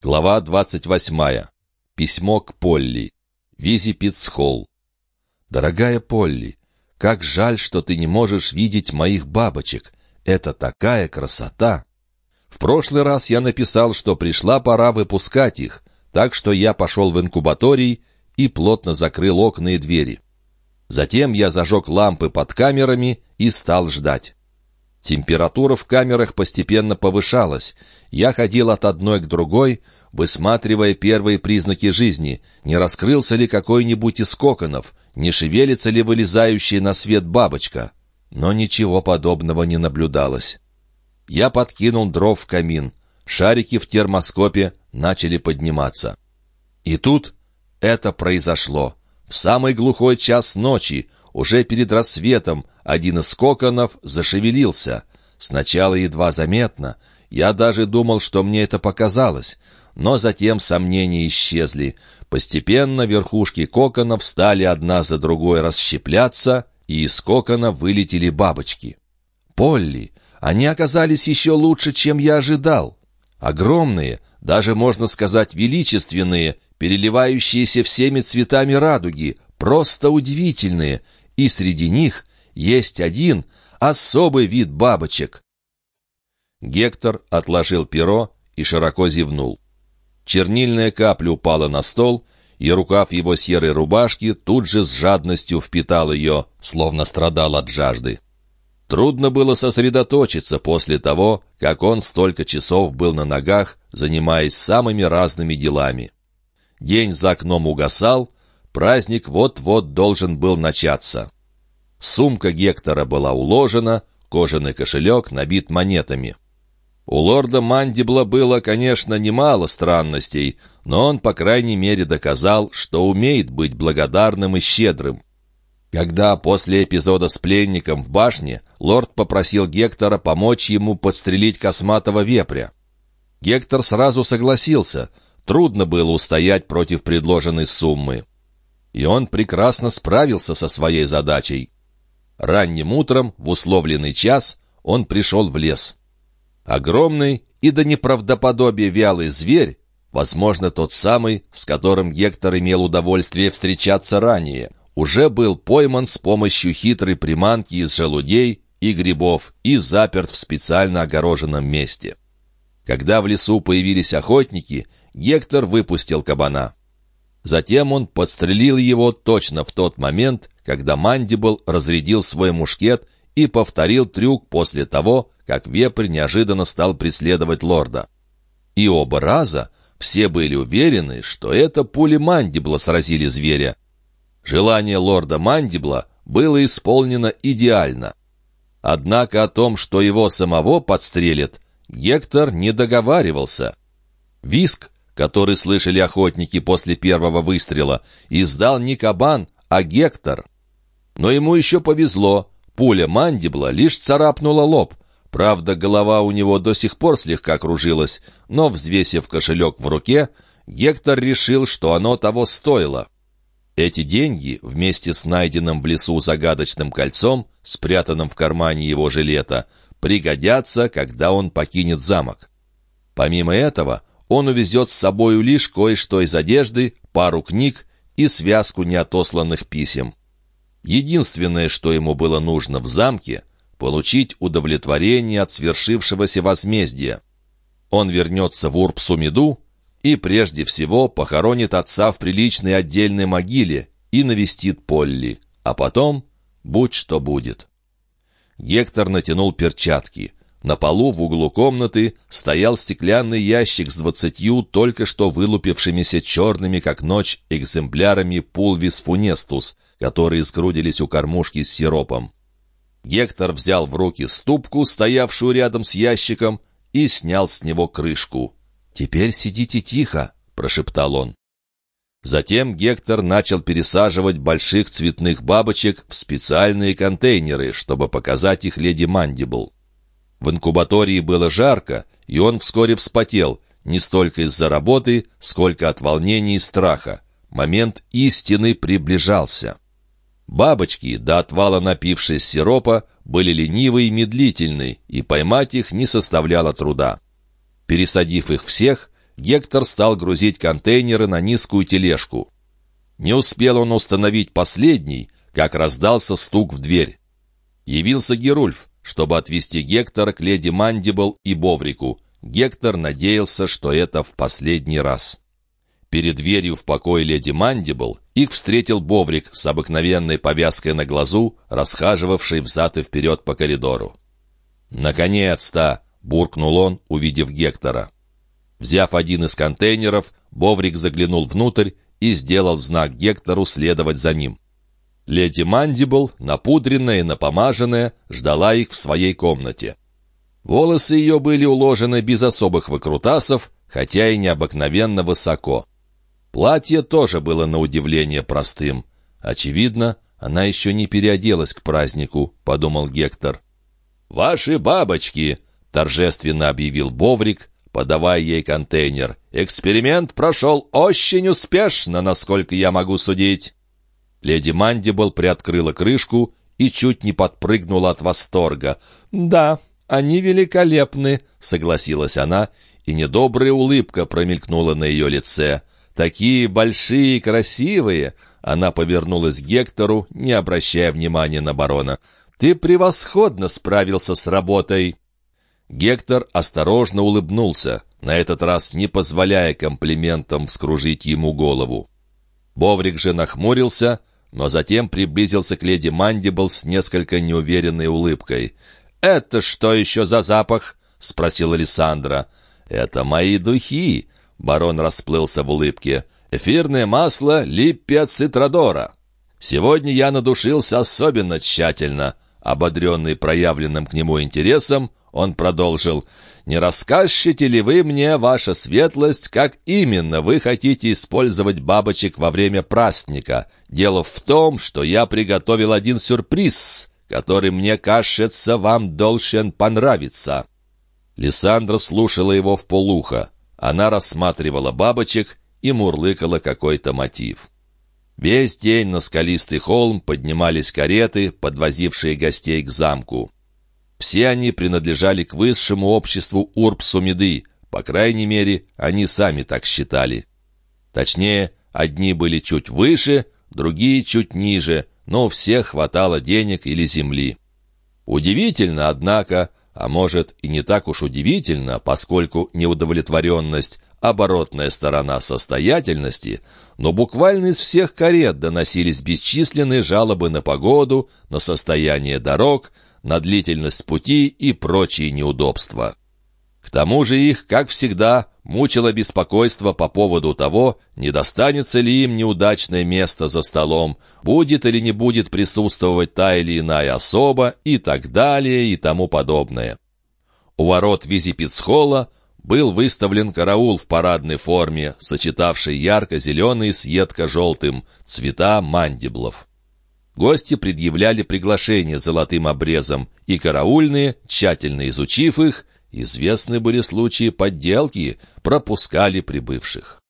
Глава 28. Письмо к Полли. Визи Питцхолл. «Дорогая Полли, как жаль, что ты не можешь видеть моих бабочек. Это такая красота!» В прошлый раз я написал, что пришла пора выпускать их, так что я пошел в инкубаторий и плотно закрыл окна и двери. Затем я зажег лампы под камерами и стал ждать. Температура в камерах постепенно повышалась. Я ходил от одной к другой, высматривая первые признаки жизни, не раскрылся ли какой-нибудь из коконов, не шевелится ли вылезающая на свет бабочка. Но ничего подобного не наблюдалось. Я подкинул дров в камин. Шарики в термоскопе начали подниматься. И тут это произошло. В самый глухой час ночи, уже перед рассветом, один из коконов зашевелился. Сначала едва заметно. Я даже думал, что мне это показалось. Но затем сомнения исчезли. Постепенно верхушки коконов стали одна за другой расщепляться, и из кокона вылетели бабочки. Полли! Они оказались еще лучше, чем я ожидал. Огромные, даже, можно сказать, величественные, переливающиеся всеми цветами радуги, просто удивительные, и среди них есть один особый вид бабочек. Гектор отложил перо и широко зевнул. Чернильная капля упала на стол, и рукав его серой рубашки тут же с жадностью впитал ее, словно страдал от жажды. Трудно было сосредоточиться после того, как он столько часов был на ногах, занимаясь самыми разными делами. День за окном угасал, праздник вот-вот должен был начаться. Сумка Гектора была уложена, кожаный кошелек набит монетами. У лорда Мандибла было, конечно, немало странностей, но он, по крайней мере, доказал, что умеет быть благодарным и щедрым. Когда после эпизода с пленником в башне лорд попросил Гектора помочь ему подстрелить косматого вепря. Гектор сразу согласился. Трудно было устоять против предложенной суммы. И он прекрасно справился со своей задачей. Ранним утром, в условленный час, он пришел в лес. Огромный и до неправдоподобия вялый зверь, возможно, тот самый, с которым Гектор имел удовольствие встречаться ранее, уже был пойман с помощью хитрой приманки из желудей и грибов и заперт в специально огороженном месте. Когда в лесу появились охотники, Гектор выпустил кабана. Затем он подстрелил его точно в тот момент, когда Мандибл разрядил свой мушкет и повторил трюк после того, как вепрь неожиданно стал преследовать лорда. И оба раза все были уверены, что это пули Мандибла сразили зверя. Желание лорда Мандибла было исполнено идеально. Однако о том, что его самого подстрелят, Гектор не договаривался. Виск, который слышали охотники после первого выстрела, издал не кабан, а Гектор. Но ему еще повезло. Пуля мандибла лишь царапнула лоб. Правда, голова у него до сих пор слегка кружилась, но, взвесив кошелек в руке, Гектор решил, что оно того стоило. Эти деньги, вместе с найденным в лесу загадочным кольцом, спрятанным в кармане его жилета, пригодятся, когда он покинет замок. Помимо этого, он увезет с собою лишь кое-что из одежды, пару книг и связку неотосланных писем. Единственное, что ему было нужно в замке — получить удовлетворение от свершившегося возмездия. Он вернется в Урбсумиду и прежде всего похоронит отца в приличной отдельной могиле и навестит Полли, а потом будь что будет. Гектор натянул перчатки. На полу в углу комнаты стоял стеклянный ящик с двадцатью только что вылупившимися черными, как ночь, экземплярами пулвис фунестус, которые скрудились у кормушки с сиропом. Гектор взял в руки ступку, стоявшую рядом с ящиком, и снял с него крышку. «Теперь сидите тихо», — прошептал он. Затем Гектор начал пересаживать больших цветных бабочек в специальные контейнеры, чтобы показать их леди Мандибл. В инкубатории было жарко, и он вскоре вспотел, не столько из-за работы, сколько от волнения и страха. Момент истины приближался. Бабочки, до отвала напившись сиропа, были ленивы и медлительны, и поймать их не составляло труда. Пересадив их всех, Гектор стал грузить контейнеры на низкую тележку. Не успел он установить последний, как раздался стук в дверь. Явился Герульф, чтобы отвезти Гектора к леди Мандибл и Боврику. Гектор надеялся, что это в последний раз. Перед дверью в покое леди Мандибл их встретил Боврик с обыкновенной повязкой на глазу, расхаживавший взад и вперед по коридору. «Наконец-то!» — буркнул он, увидев Гектора. Взяв один из контейнеров, Боврик заглянул внутрь и сделал знак Гектору следовать за ним. Леди Мандибл, напудренная и напомаженная, ждала их в своей комнате. Волосы ее были уложены без особых выкрутасов, хотя и необыкновенно высоко. Платье тоже было на удивление простым. Очевидно, она еще не переоделась к празднику, подумал Гектор. «Ваши бабочки!» — торжественно объявил Боврик, подавая ей контейнер. «Эксперимент прошел очень успешно, насколько я могу судить». Леди Мандибл приоткрыла крышку и чуть не подпрыгнула от восторга. «Да, они великолепны», — согласилась она, и недобрая улыбка промелькнула на ее лице. «Такие большие и красивые!» Она повернулась к Гектору, не обращая внимания на барона. «Ты превосходно справился с работой!» Гектор осторожно улыбнулся, на этот раз не позволяя комплиментам вскружить ему голову. Боврик же нахмурился, но затем приблизился к леди Мандибл с несколько неуверенной улыбкой. «Это что еще за запах?» — спросил Александра. «Это мои духи», — барон расплылся в улыбке. «Эфирное масло Липпия Цитрадора. Сегодня я надушился особенно тщательно». Ободренный проявленным к нему интересом, он продолжил. «Не расскажете ли вы мне, ваша светлость, как именно вы хотите использовать бабочек во время праздника? Дело в том, что я приготовил один сюрприз, который, мне кажется, вам должен понравиться». Лиссандра слушала его в полухо. Она рассматривала бабочек и мурлыкала какой-то мотив. Весь день на скалистый холм поднимались кареты, подвозившие гостей к замку. Все они принадлежали к высшему обществу Урбсумиды, по крайней мере, они сами так считали. Точнее, одни были чуть выше, другие чуть ниже, но всех хватало денег или земли. Удивительно, однако, а может и не так уж удивительно, поскольку неудовлетворенность – оборотная сторона состоятельности, но буквально из всех карет доносились бесчисленные жалобы на погоду, на состояние дорог – на длительность пути и прочие неудобства. К тому же их, как всегда, мучило беспокойство по поводу того, не достанется ли им неудачное место за столом, будет или не будет присутствовать та или иная особа и так далее и тому подобное. У ворот Визипицхола был выставлен караул в парадной форме, сочетавший ярко-зеленый с едко-желтым цвета мандиблов. Гости предъявляли приглашения золотым обрезом, и караульные, тщательно изучив их, известны были случаи подделки, пропускали прибывших.